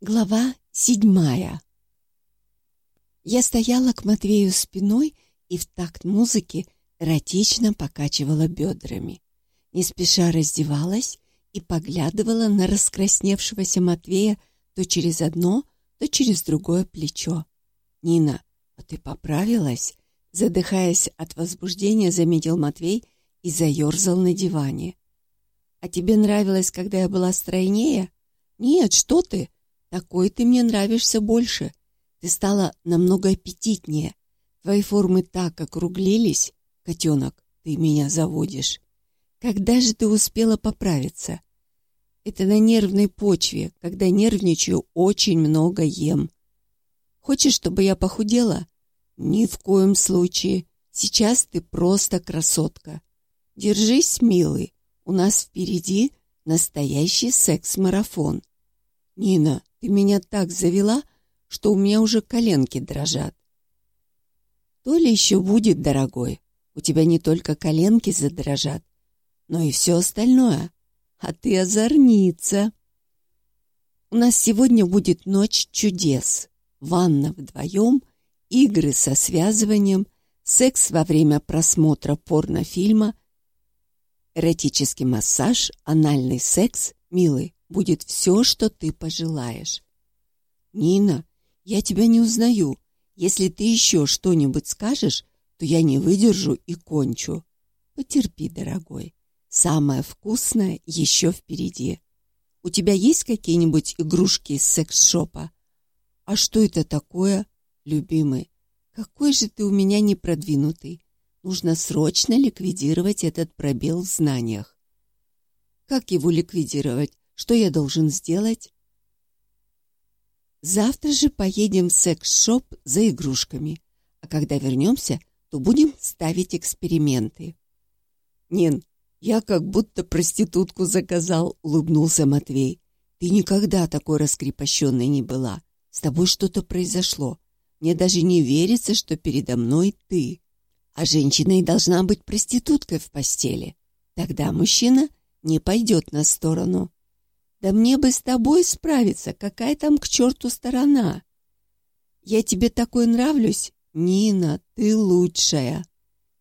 Глава седьмая Я стояла к Матвею спиной и в такт музыки эротично покачивала бедрами. Не спеша раздевалась и поглядывала на раскрасневшегося Матвея то через одно, то через другое плечо. «Нина, а ты поправилась?» Задыхаясь от возбуждения, заметил Матвей и заерзал на диване. «А тебе нравилось, когда я была стройнее?» «Нет, что ты!» Такой ты мне нравишься больше. Ты стала намного аппетитнее. Твои формы так округлились. Котенок, ты меня заводишь. Когда же ты успела поправиться? Это на нервной почве. Когда нервничаю, очень много ем. Хочешь, чтобы я похудела? Ни в коем случае. Сейчас ты просто красотка. Держись, милый. У нас впереди настоящий секс-марафон. Нина, ты меня так завела, что у меня уже коленки дрожат. То ли еще будет, дорогой. У тебя не только коленки задрожат, но и все остальное. А ты озорница. У нас сегодня будет ночь чудес. Ванна вдвоем, игры со связыванием, секс во время просмотра порнофильма, эротический массаж, анальный секс, милый будет все, что ты пожелаешь. Нина, я тебя не узнаю. Если ты еще что-нибудь скажешь, то я не выдержу и кончу. Потерпи, дорогой. Самое вкусное еще впереди. У тебя есть какие-нибудь игрушки из секс-шопа? А что это такое, любимый? Какой же ты у меня непродвинутый. Нужно срочно ликвидировать этот пробел в знаниях. Как его ликвидировать? Что я должен сделать? Завтра же поедем в секс-шоп за игрушками. А когда вернемся, то будем ставить эксперименты. Нин, я как будто проститутку заказал, улыбнулся Матвей. Ты никогда такой раскрепощенной не была. С тобой что-то произошло. Мне даже не верится, что передо мной ты. А женщина и должна быть проституткой в постели. Тогда мужчина не пойдет на сторону. Да мне бы с тобой справиться, какая там к черту сторона. Я тебе такой нравлюсь? Нина, ты лучшая.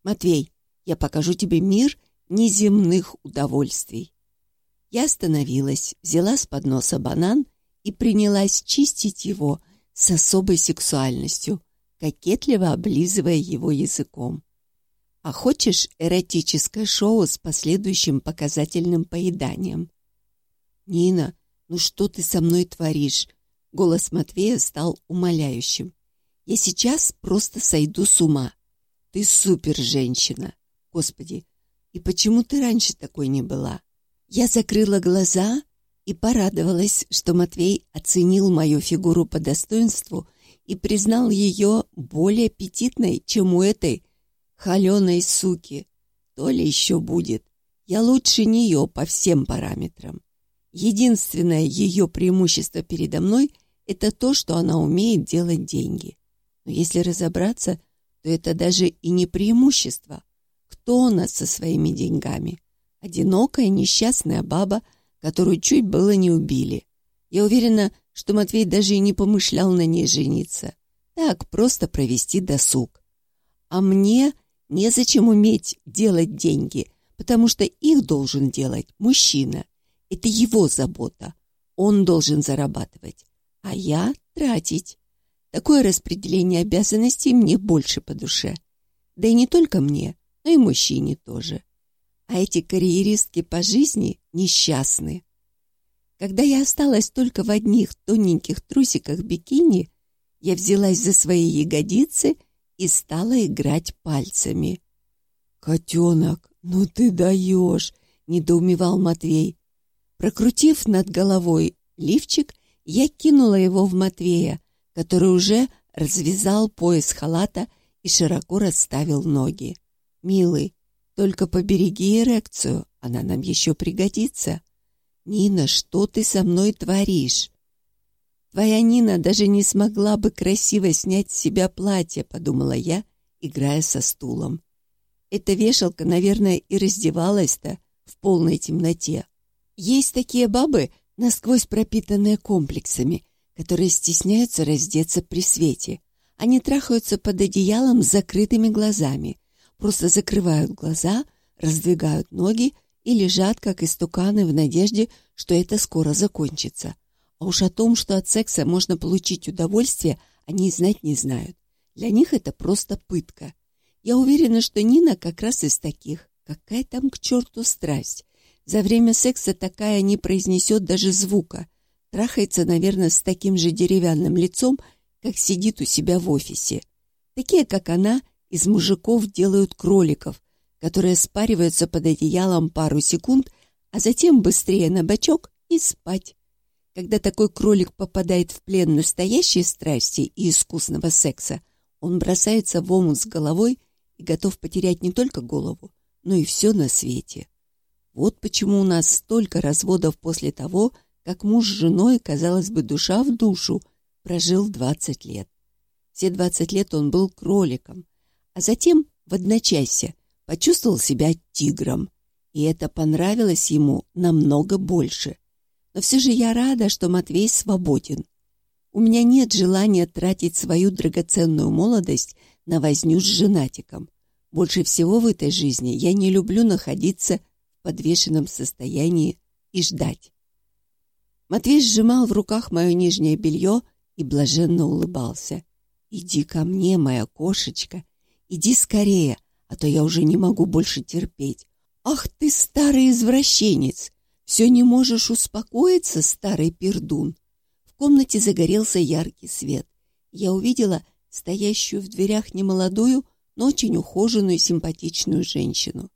Матвей, я покажу тебе мир неземных удовольствий. Я остановилась, взяла с подноса банан и принялась чистить его с особой сексуальностью, кокетливо облизывая его языком. А хочешь эротическое шоу с последующим показательным поеданием? «Нина, ну что ты со мной творишь?» Голос Матвея стал умоляющим. «Я сейчас просто сойду с ума. Ты супер женщина. Господи, и почему ты раньше такой не была?» Я закрыла глаза и порадовалась, что Матвей оценил мою фигуру по достоинству и признал ее более аппетитной, чем у этой холеной суки. То ли еще будет. Я лучше нее по всем параметрам. Единственное ее преимущество передо мной – это то, что она умеет делать деньги. Но если разобраться, то это даже и не преимущество. Кто у нас со своими деньгами? Одинокая несчастная баба, которую чуть было не убили. Я уверена, что Матвей даже и не помышлял на ней жениться. Так, просто провести досуг. А мне незачем уметь делать деньги, потому что их должен делать мужчина – это его забота. Он должен зарабатывать, а я тратить. Такое распределение обязанностей мне больше по душе. Да и не только мне, но и мужчине тоже. А эти карьеристки по жизни несчастны. Когда я осталась только в одних тоненьких трусиках бикини, я взялась за свои ягодицы и стала играть пальцами. «Котенок, ну ты даешь!» — недоумевал Матвей. Прокрутив над головой лифчик, я кинула его в Матвея, который уже развязал пояс халата и широко расставил ноги. «Милый, только побереги эрекцию, она нам еще пригодится». «Нина, что ты со мной творишь?» «Твоя Нина даже не смогла бы красиво снять с себя платье», — подумала я, играя со стулом. Эта вешалка, наверное, и раздевалась-то в полной темноте. Есть такие бабы, насквозь пропитанные комплексами, которые стесняются раздеться при свете. Они трахаются под одеялом с закрытыми глазами, просто закрывают глаза, раздвигают ноги и лежат, как истуканы, в надежде, что это скоро закончится. А уж о том, что от секса можно получить удовольствие, они знать не знают. Для них это просто пытка. Я уверена, что Нина как раз из таких. Какая там к черту страсть? За время секса такая не произнесет даже звука. Трахается, наверное, с таким же деревянным лицом, как сидит у себя в офисе. Такие, как она, из мужиков делают кроликов, которые спариваются под одеялом пару секунд, а затем быстрее на бочок и спать. Когда такой кролик попадает в плен настоящей страсти и искусного секса, он бросается в омут с головой и готов потерять не только голову, но и все на свете. Вот почему у нас столько разводов после того, как муж с женой, казалось бы, душа в душу, прожил 20 лет. Все 20 лет он был кроликом, а затем в одночасье почувствовал себя тигром, и это понравилось ему намного больше. Но все же я рада, что Матвей свободен. У меня нет желания тратить свою драгоценную молодость на возню с женатиком. Больше всего в этой жизни я не люблю находиться подвешенном состоянии и ждать. Матвей сжимал в руках мое нижнее белье и блаженно улыбался. «Иди ко мне, моя кошечка, иди скорее, а то я уже не могу больше терпеть. Ах ты, старый извращенец! Все не можешь успокоиться, старый пердун!» В комнате загорелся яркий свет. Я увидела стоящую в дверях немолодую, но очень ухоженную симпатичную женщину.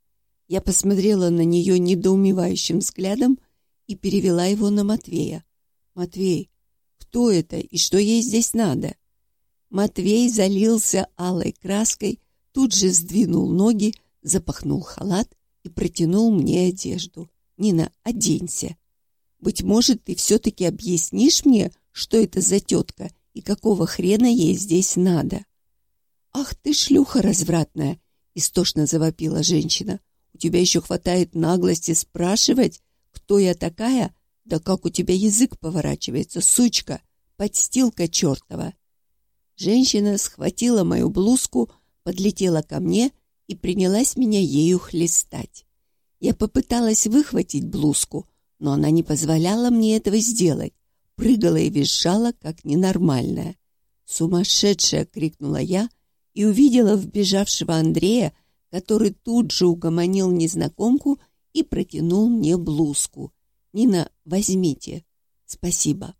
Я посмотрела на нее недоумевающим взглядом и перевела его на Матвея. «Матвей, кто это и что ей здесь надо?» Матвей залился алой краской, тут же сдвинул ноги, запахнул халат и протянул мне одежду. «Нина, оденься. Быть может, ты все-таки объяснишь мне, что это за тетка и какого хрена ей здесь надо?» «Ах ты, шлюха развратная!» — истошно завопила женщина. «У тебя еще хватает наглости спрашивать, кто я такая? Да как у тебя язык поворачивается, сучка, подстилка чертова!» Женщина схватила мою блузку, подлетела ко мне и принялась меня ею хлестать. Я попыталась выхватить блузку, но она не позволяла мне этого сделать, прыгала и визжала, как ненормальная. «Сумасшедшая!» — крикнула я — и увидела вбежавшего Андрея, который тут же угомонил незнакомку и протянул мне блузку. «Нина, возьмите. Спасибо».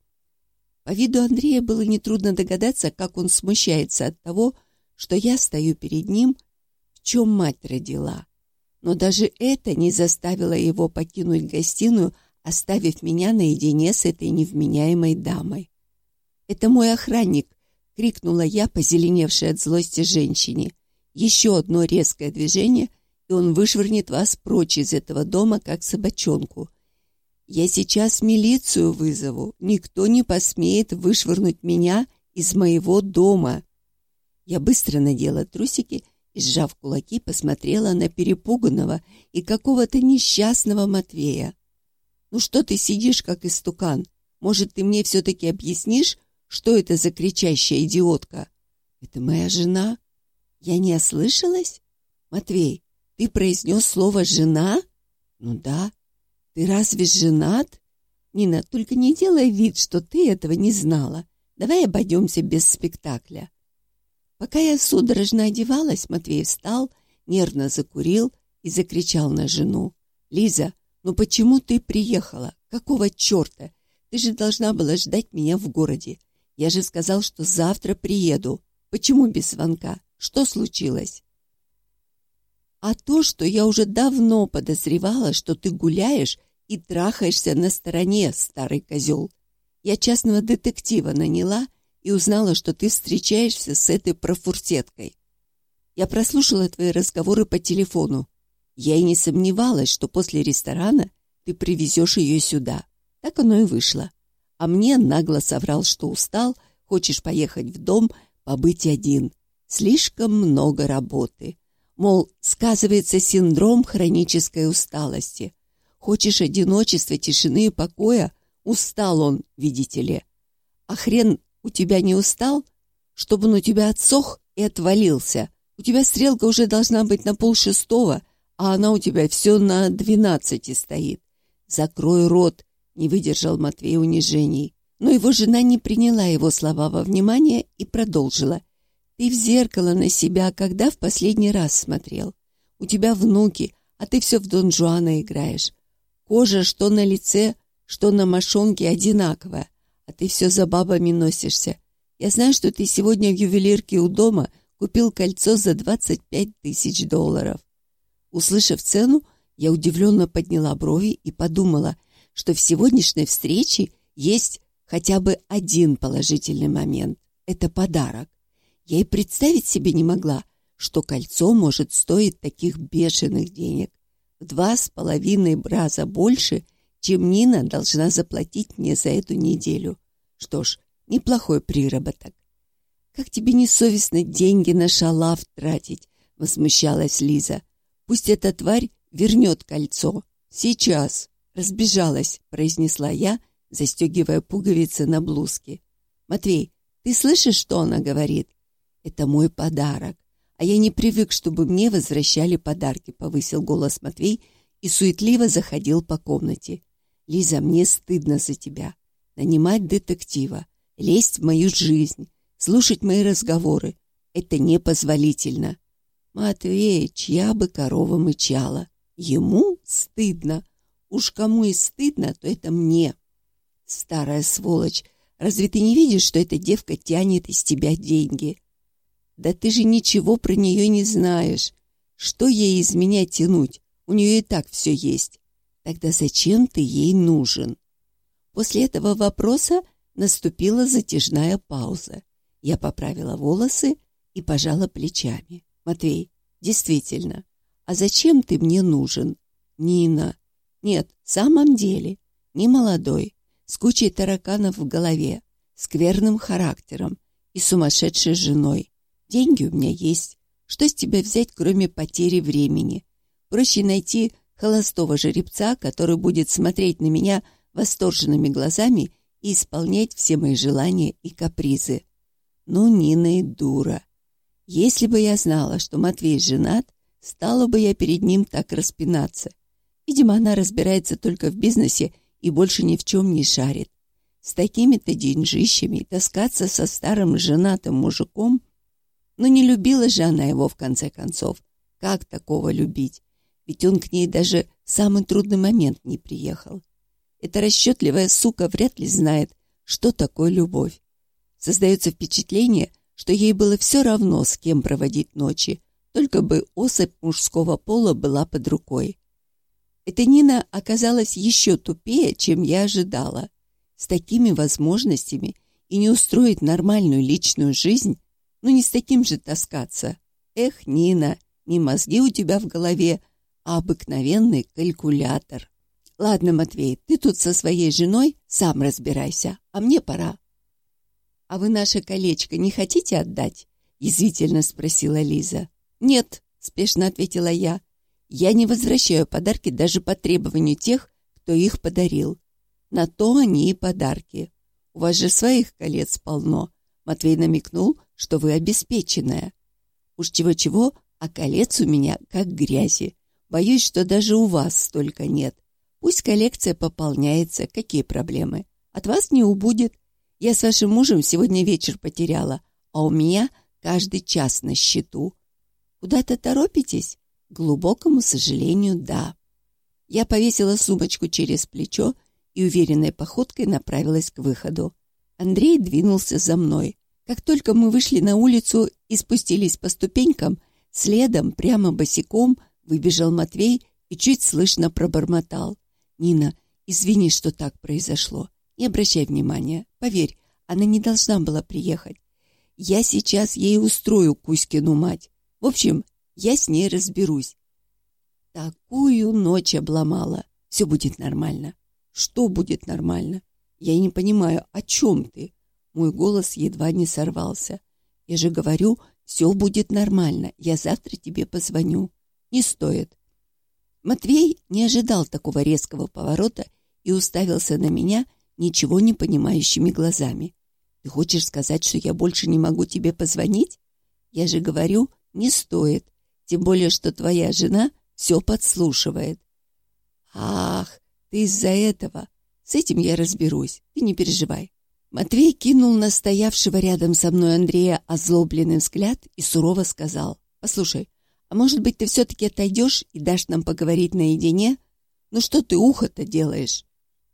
По виду Андрея было нетрудно догадаться, как он смущается от того, что я стою перед ним, в чем мать родила. Но даже это не заставило его покинуть гостиную, оставив меня наедине с этой невменяемой дамой. «Это мой охранник», — крикнула я, позеленевшей от злости женщине. «Еще одно резкое движение, и он вышвырнет вас прочь из этого дома, как собачонку. Я сейчас милицию вызову. Никто не посмеет вышвырнуть меня из моего дома». Я быстро надела трусики и, сжав кулаки, посмотрела на перепуганного и какого-то несчастного Матвея. «Ну что ты сидишь, как истукан? Может, ты мне все-таки объяснишь, что это за кричащая идиотка? Это моя жена? Я не ослышалась? Матвей, ты произнес слово «жена»? Ну да. Ты разве женат? Нина, только не делай вид, что ты этого не знала. Давай обойдемся без спектакля. Пока я судорожно одевалась, Матвей встал, нервно закурил и закричал на жену. «Лиза, ну почему ты приехала? Какого черта? Ты же должна была ждать меня в городе. Я же сказал, что завтра приеду. Почему без звонка? Что случилось? А то, что я уже давно подозревала, что ты гуляешь и трахаешься на стороне, старый козел. Я частного детектива наняла и узнала, что ты встречаешься с этой профурсеткой. Я прослушала твои разговоры по телефону. Я и не сомневалась, что после ресторана ты привезешь ее сюда. Так оно и вышло а мне нагло соврал, что устал, хочешь поехать в дом, побыть один. Слишком много работы. Мол, сказывается синдром хронической усталости. Хочешь одиночества, тишины и покоя? Устал он, видите ли. А хрен у тебя не устал? Чтобы он у тебя отсох и отвалился. У тебя стрелка уже должна быть на полшестого, а она у тебя все на двенадцати стоит. Закрой рот, не выдержал Матвей унижений. Но его жена не приняла его слова во внимание и продолжила. Ты в зеркало на себя когда в последний раз смотрел? У тебя внуки, а ты все в Дон Жуана играешь. Кожа что на лице, что на мошонке одинаковая, а ты все за бабами носишься. Я знаю, что ты сегодня в ювелирке у дома купил кольцо за 25 тысяч долларов. Услышав цену, я удивленно подняла брови и подумала, что в сегодняшней встрече есть хотя бы один положительный момент. Это подарок. Я и представить себе не могла, что кольцо может стоить таких бешеных денег. В два с половиной раза больше, чем Нина должна заплатить мне за эту неделю. Что ж, неплохой приработок. «Как тебе не совестно деньги на шалав тратить?» — возмущалась Лиза. «Пусть эта тварь вернет кольцо. Сейчас!» — разбежалась, произнесла я, застегивая пуговицы на блузке. «Матвей, ты слышишь, что она говорит?» «Это мой подарок. А я не привык, чтобы мне возвращали подарки», — повысил голос Матвей и суетливо заходил по комнате. «Лиза, мне стыдно за тебя. Нанимать детектива, лезть в мою жизнь, слушать мои разговоры. Это непозволительно. Матвей, чья бы корова мычала. Ему стыдно. Уж кому и стыдно, то это мне. Старая сволочь, разве ты не видишь, что эта девка тянет из тебя деньги? Да ты же ничего про нее не знаешь. Что ей из меня тянуть? У нее и так все есть. Тогда зачем ты ей нужен? После этого вопроса наступила затяжная пауза. Я поправила волосы и пожала плечами. «Матвей, действительно, а зачем ты мне нужен?» «Нина». «Нет, в самом деле, не молодой, с кучей тараканов в голове, скверным характером и сумасшедшей женой. Деньги у меня есть. Что с тебя взять, кроме потери времени? Проще найти холостого жеребца, который будет смотреть на меня восторженными глазами и исполнять все мои желания и капризы. Ну, Нина и дура. Если бы я знала, что Матвей женат, стала бы я перед ним так распинаться. Видимо, она разбирается только в бизнесе и больше ни в чем не шарит. С такими-то деньжищами таскаться со старым женатым мужиком... Но не любила же она его в конце концов. Как такого любить? Ведь он к ней даже в самый трудный момент не приехал. Эта расчетливая сука вряд ли знает, что такое любовь. Создается впечатление, что ей было все равно, с кем проводить ночи, только бы особь мужского пола была под рукой. Эта Нина оказалась еще тупее, чем я ожидала. С такими возможностями и не устроить нормальную личную жизнь, ну не с таким же таскаться. Эх, Нина, не мозги у тебя в голове, а обыкновенный калькулятор. Ладно, Матвей, ты тут со своей женой сам разбирайся, а мне пора. А вы наше колечко не хотите отдать? Язвительно спросила Лиза. Нет, спешно ответила я. Я не возвращаю подарки даже по требованию тех, кто их подарил. На то они и подарки. У вас же своих колец полно. Матвей намекнул, что вы обеспеченная. Уж чего-чего, а колец у меня как грязи. Боюсь, что даже у вас столько нет. Пусть коллекция пополняется, какие проблемы? От вас не убудет. Я с вашим мужем сегодня вечер потеряла, а у меня каждый час на счету. Куда-то торопитесь? К глубокому сожалению, да. Я повесила сумочку через плечо и уверенной походкой направилась к выходу. Андрей двинулся за мной. Как только мы вышли на улицу и спустились по ступенькам, следом, прямо босиком, выбежал Матвей и чуть слышно пробормотал. «Нина, извини, что так произошло. Не обращай внимания. Поверь, она не должна была приехать. Я сейчас ей устрою Кузькину мать. В общем, я с ней разберусь. Такую ночь обломала. Все будет нормально. Что будет нормально? Я не понимаю, о чем ты? Мой голос едва не сорвался. Я же говорю, все будет нормально. Я завтра тебе позвоню. Не стоит. Матвей не ожидал такого резкого поворота и уставился на меня ничего не понимающими глазами. Ты хочешь сказать, что я больше не могу тебе позвонить? Я же говорю, не стоит. Тем более, что твоя жена все подслушивает. Ах, ты из-за этого. С этим я разберусь. Ты не переживай. Матвей кинул на стоявшего рядом со мной Андрея озлобленный взгляд и сурово сказал. «Послушай, а может быть, ты все-таки отойдешь и дашь нам поговорить наедине? Ну что ты ухо-то делаешь?»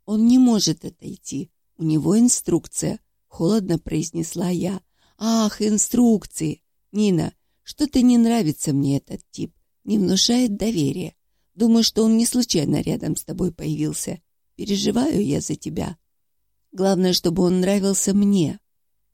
«Он не может отойти. У него инструкция», — холодно произнесла я. «Ах, инструкции! Нина, что-то не нравится мне этот тип. Не внушает доверия. Думаю, что он не случайно рядом с тобой появился. Переживаю я за тебя. Главное, чтобы он нравился мне.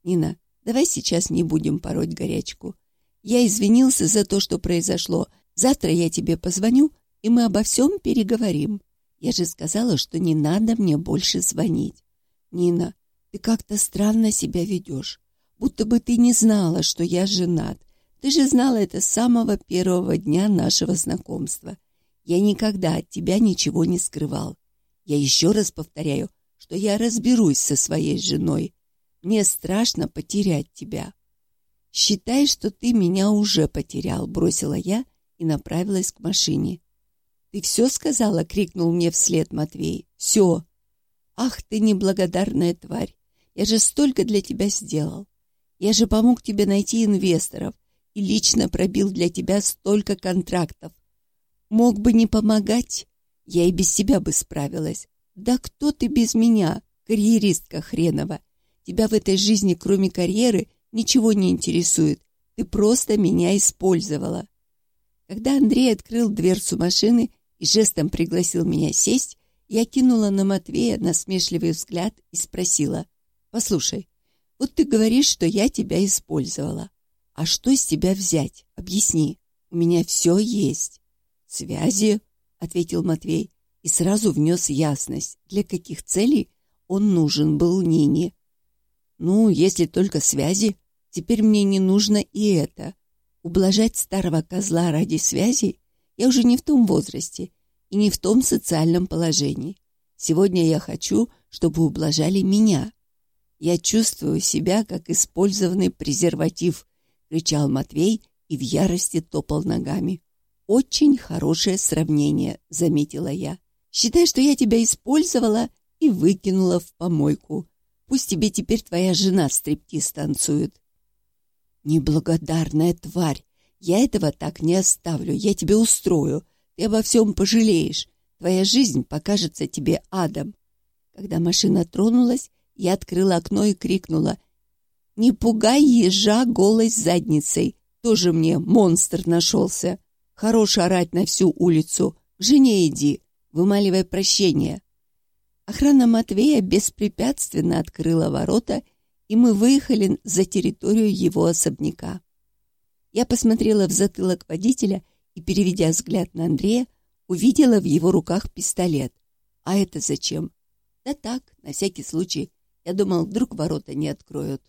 Нина, давай сейчас не будем пороть горячку. Я извинился за то, что произошло. Завтра я тебе позвоню, и мы обо всем переговорим. Я же сказала, что не надо мне больше звонить. Нина, ты как-то странно себя ведешь. Будто бы ты не знала, что я женат. Ты же знала это с самого первого дня нашего знакомства. Я никогда от тебя ничего не скрывал. Я еще раз повторяю, что я разберусь со своей женой. Мне страшно потерять тебя. Считай, что ты меня уже потерял, бросила я и направилась к машине. Ты все сказала? крикнул мне вслед Матвей. Все. Ах ты неблагодарная тварь. Я же столько для тебя сделал. Я же помог тебе найти инвесторов и лично пробил для тебя столько контрактов. Мог бы не помогать, я и без тебя бы справилась. Да кто ты без меня, карьеристка хренова? Тебя в этой жизни, кроме карьеры, ничего не интересует. Ты просто меня использовала. Когда Андрей открыл дверцу машины и жестом пригласил меня сесть, я кинула на Матвея насмешливый взгляд и спросила. «Послушай, вот ты говоришь, что я тебя использовала. А что с тебя взять? Объясни. У меня все есть». «Связи», — ответил Матвей и сразу внес ясность, для каких целей он нужен был Нине. «Ну, если только связи, теперь мне не нужно и это. Ублажать старого козла ради связи я уже не в том возрасте и не в том социальном положении. Сегодня я хочу, чтобы ублажали меня. Я чувствую себя, как использованный презерватив», — кричал Матвей и в ярости топал ногами. «Очень хорошее сравнение», — заметила я. «Считай, что я тебя использовала и выкинула в помойку. Пусть тебе теперь твоя жена стриптиз танцует». «Неблагодарная тварь! Я этого так не оставлю. Я тебе устрою. Ты обо всем пожалеешь. Твоя жизнь покажется тебе адом». Когда машина тронулась, я открыла окно и крикнула. «Не пугай ежа голой задницей! Тоже мне монстр нашелся!» Хорош орать на всю улицу. К жене иди, вымаливай прощение. Охрана Матвея беспрепятственно открыла ворота, и мы выехали за территорию его особняка. Я посмотрела в затылок водителя и, переведя взгляд на Андрея, увидела в его руках пистолет. А это зачем? Да так, на всякий случай. Я думал, вдруг ворота не откроют.